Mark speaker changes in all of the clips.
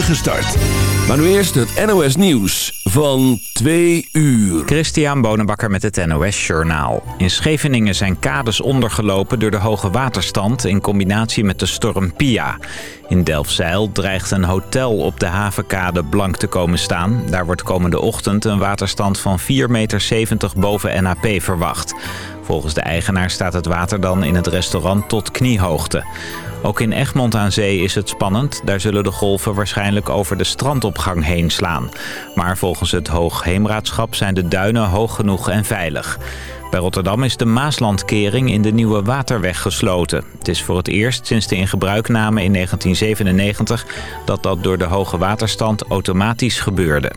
Speaker 1: start. Maar nu eerst het NOS Nieuws van 2 uur.
Speaker 2: Christian Bonenbakker met het NOS Journaal. In Scheveningen zijn kades ondergelopen door de hoge waterstand... in combinatie met de storm Pia. In Delfzijl dreigt een hotel op de havenkade blank te komen staan. Daar wordt komende ochtend een waterstand van 4,70 meter boven NAP verwacht. Volgens de eigenaar staat het water dan in het restaurant tot kniehoogte. Ook in Egmond aan Zee is het spannend. Daar zullen de golven waarschijnlijk over de strandopgang heen slaan. Maar volgens het Hoogheemraadschap zijn de duinen hoog genoeg en veilig. Bij Rotterdam is de Maaslandkering in de Nieuwe Waterweg gesloten. Het is voor het eerst sinds de ingebruikname in 1997 dat dat door de hoge waterstand automatisch gebeurde.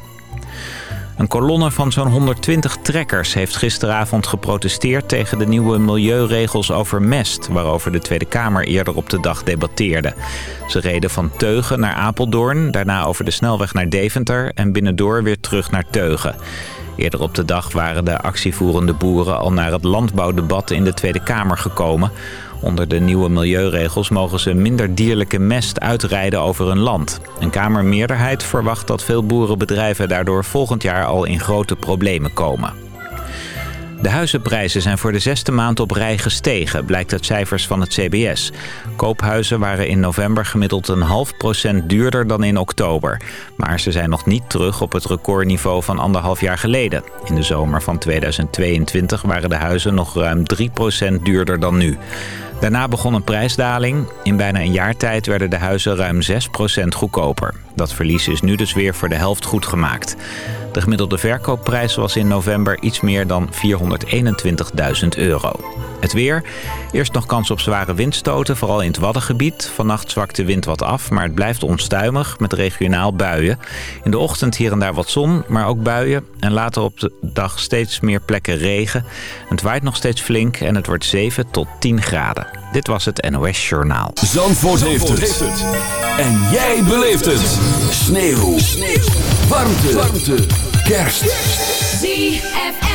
Speaker 2: Een kolonne van zo'n 120 trekkers heeft gisteravond geprotesteerd tegen de nieuwe milieuregels over mest, waarover de Tweede Kamer eerder op de dag debatteerde. Ze reden van Teugen naar Apeldoorn, daarna over de snelweg naar Deventer en binnendoor weer terug naar Teugen. Eerder op de dag waren de actievoerende boeren al naar het landbouwdebat in de Tweede Kamer gekomen. Onder de nieuwe milieuregels mogen ze minder dierlijke mest uitrijden over hun land. Een Kamermeerderheid verwacht dat veel boerenbedrijven daardoor volgend jaar al in grote problemen komen. De huizenprijzen zijn voor de zesde maand op rij gestegen, blijkt uit cijfers van het CBS. Koophuizen waren in november gemiddeld een half procent duurder dan in oktober. Maar ze zijn nog niet terug op het recordniveau van anderhalf jaar geleden. In de zomer van 2022 waren de huizen nog ruim 3 procent duurder dan nu. Daarna begon een prijsdaling. In bijna een jaar tijd werden de huizen ruim 6% goedkoper. Dat verlies is nu dus weer voor de helft goed gemaakt. De gemiddelde verkoopprijs was in november iets meer dan 421.000 euro. Het weer. Eerst nog kans op zware windstoten, vooral in het Waddengebied. Vannacht zwakt de wind wat af, maar het blijft onstuimig met regionaal buien. In de ochtend hier en daar wat zon, maar ook buien. En later op de dag steeds meer plekken regen. Het waait nog steeds flink en het wordt 7 tot 10 graden. Dit was het NOS Journaal.
Speaker 1: Zandvoort, heeft, het. En jij beleeft het. Sneeuw. Sneeuw. Warmte. Warmte. Kerst.
Speaker 3: ZFM.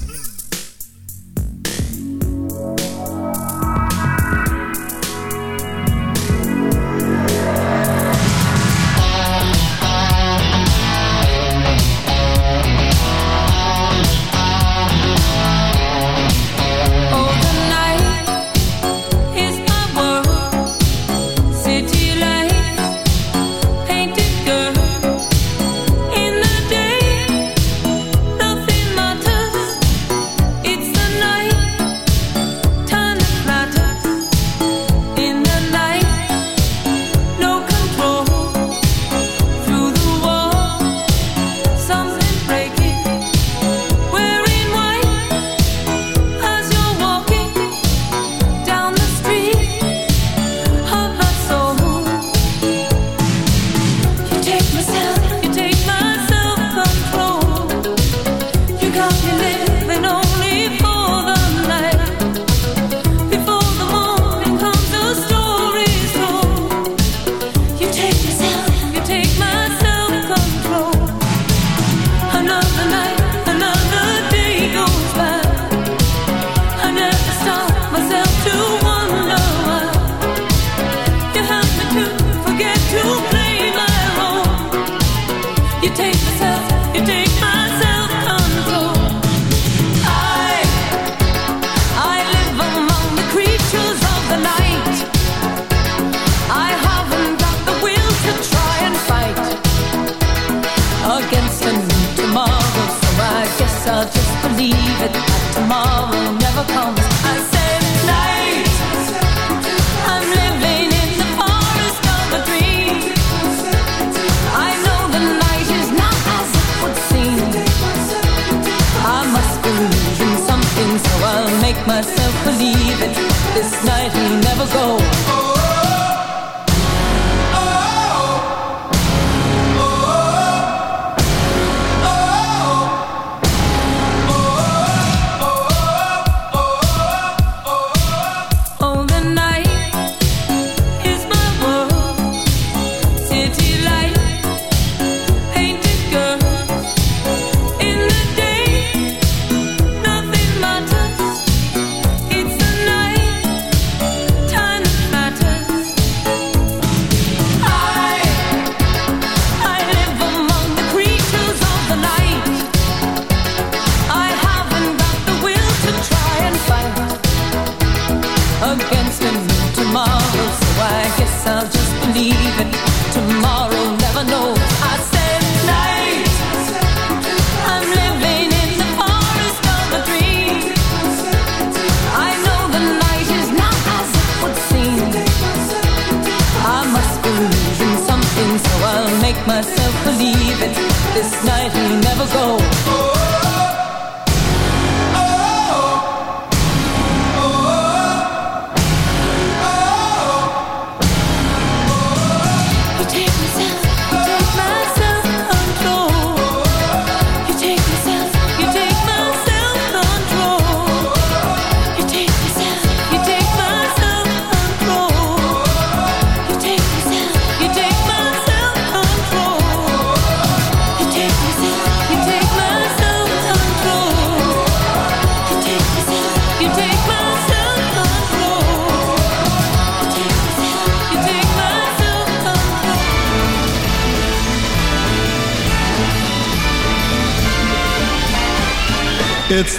Speaker 4: Never go.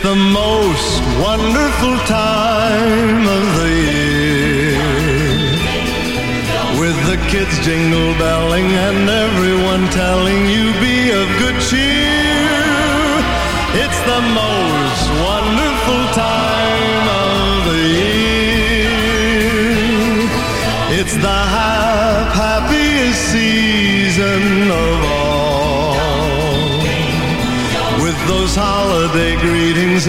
Speaker 2: The most wonderful time of the year. With the kids jingle belling and everyone telling you be of good cheer. It's the most wonderful time of the year. It's the hap- happiest season of all. With those holiday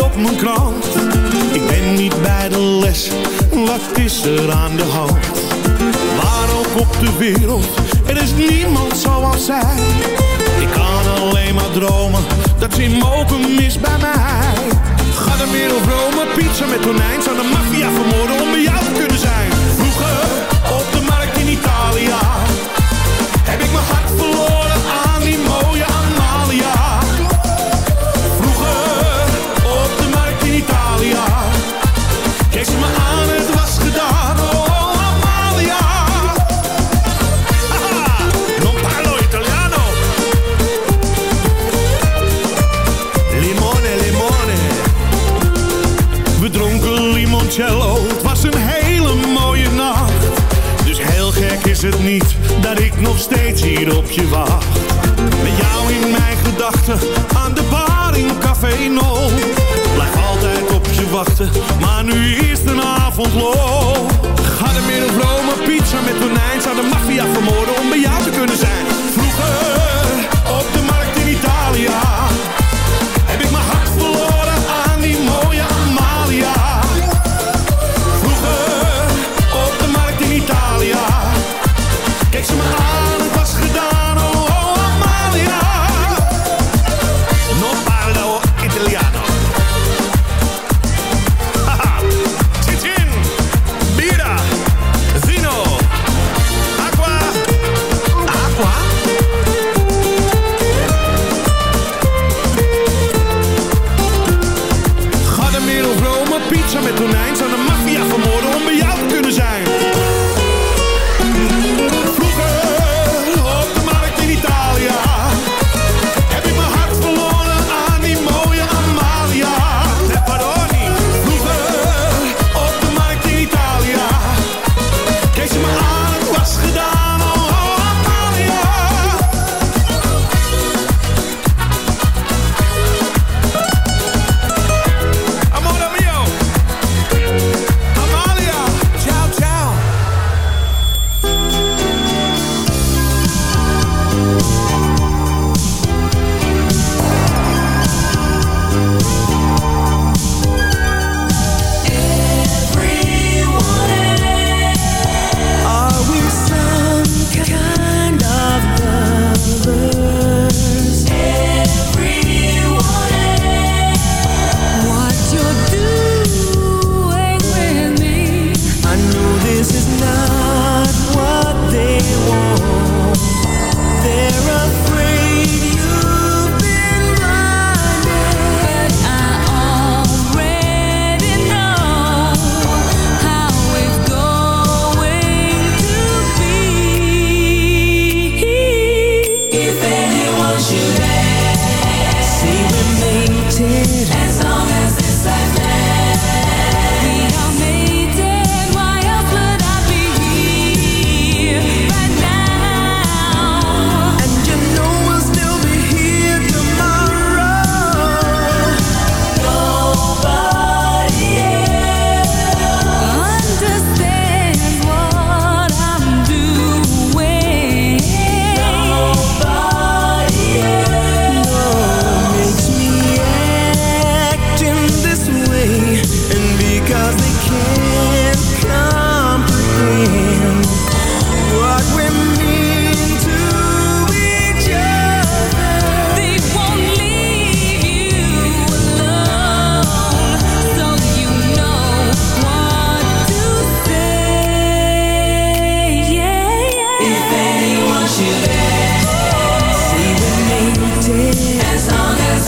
Speaker 5: op mijn krant. Ik ben niet bij de les, wat is er aan de hand? Waar ook op de wereld, er is niemand zoals zij. Ik kan alleen maar dromen, dat ze mogen mis bij mij. Ga er meer op Rome, pizza met tonijn. Zou de maffia vermoorden om bij jou te kunnen zijn.
Speaker 6: baby,
Speaker 7: won't you dance? See with me, dear. As long as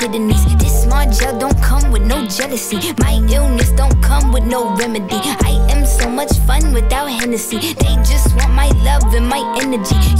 Speaker 7: This small gel don't come with no jealousy. My illness don't come with no remedy. I am so much fun without Hennessy. They just want my love and my energy.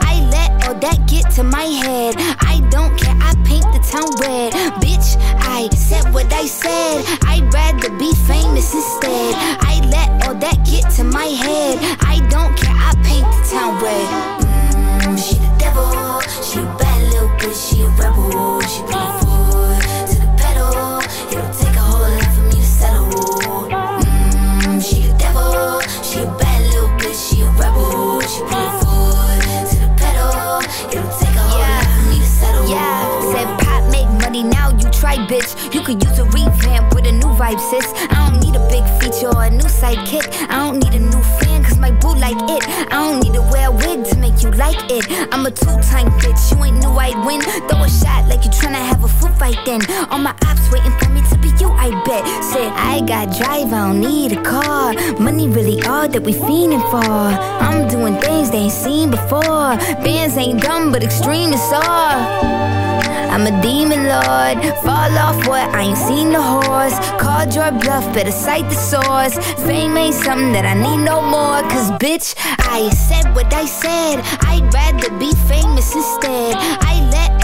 Speaker 7: I that get to my head. I don't care, I paint the town red. Bitch, I said what I said. I'd bitch. You could use a revamp with a new vibe, sis. I don't need a big feature or a new sidekick. I don't need a new fan, cause my boo like it. I don't need to wear a wig to make you like it. I'm a two-time bitch. You ain't knew I'd win. Throw a shot like you tryna have a foot fight then. All my ops waiting for you, I bet. Said I got drive, I don't need a car. Money really all that we fiending for. I'm doing things they ain't seen before. Bands ain't dumb, but extreme is all. I'm a demon lord. Fall off what? I ain't seen the horse. Called your bluff, better cite the source. Fame ain't something that I need no more. Cause bitch, I said what I said. I'd rather be famous instead. I let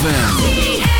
Speaker 1: ZFM.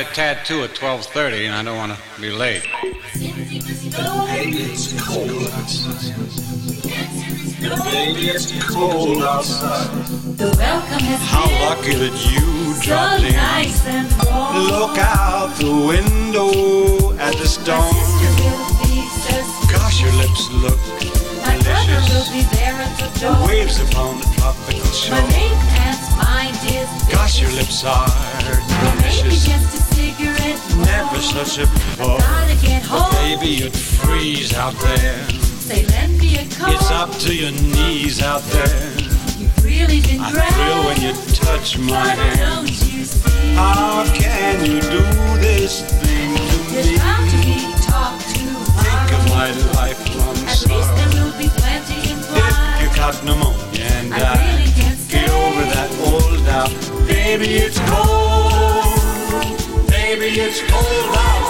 Speaker 4: A
Speaker 8: tattoo at 12:30, and I don't want to be late.
Speaker 4: The welcome has
Speaker 2: How
Speaker 4: been
Speaker 2: lucky that you
Speaker 4: so
Speaker 2: dropped in.
Speaker 4: nice and warm.
Speaker 2: Look out the window at the
Speaker 4: My
Speaker 2: stone.
Speaker 4: sister will be so sweet.
Speaker 2: Gosh, your lips look
Speaker 4: My brother will
Speaker 2: delicious.
Speaker 4: be there at the door.
Speaker 2: Waves upon the tropical
Speaker 4: My
Speaker 2: shore.
Speaker 4: maintenance mind is
Speaker 2: Gosh, your lips are
Speaker 4: Well, maybe
Speaker 2: delicious.
Speaker 4: Cigarette.
Speaker 2: Never such a before.
Speaker 4: Gotta get home.
Speaker 2: Baby, you'd freeze out there.
Speaker 4: Say, lend me a coat.
Speaker 2: It's up to your knees out there.
Speaker 4: You've really been
Speaker 2: I
Speaker 4: great.
Speaker 2: thrill when you touch my
Speaker 4: But
Speaker 2: hand.
Speaker 4: don't you see?
Speaker 2: How can you do this thing to
Speaker 4: There's
Speaker 2: me?
Speaker 4: bound to be talk to
Speaker 2: Think of my lifelong
Speaker 4: At least there will be plenty
Speaker 2: If you caught pneumonia and
Speaker 4: I
Speaker 2: died,
Speaker 4: really can't
Speaker 2: get over that old doubt. Baby, it's cold. It's cold outside.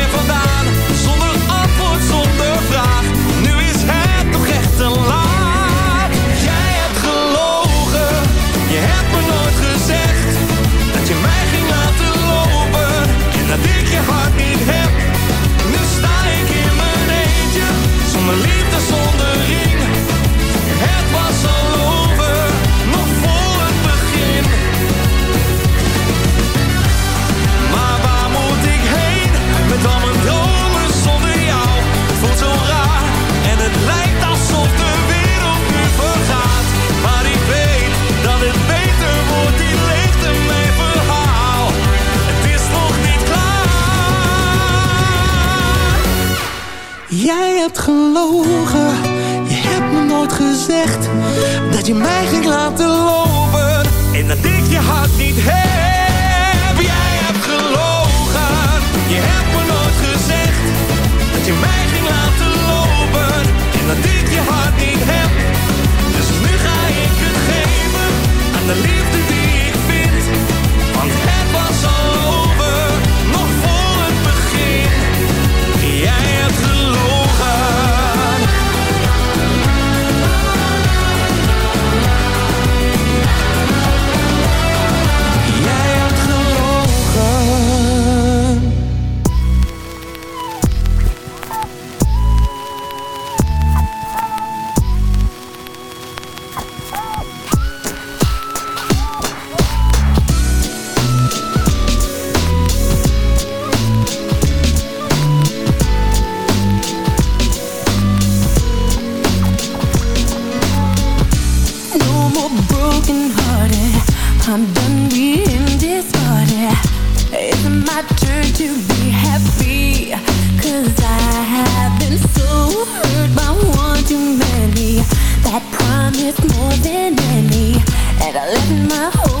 Speaker 9: in me,
Speaker 4: and I let my whole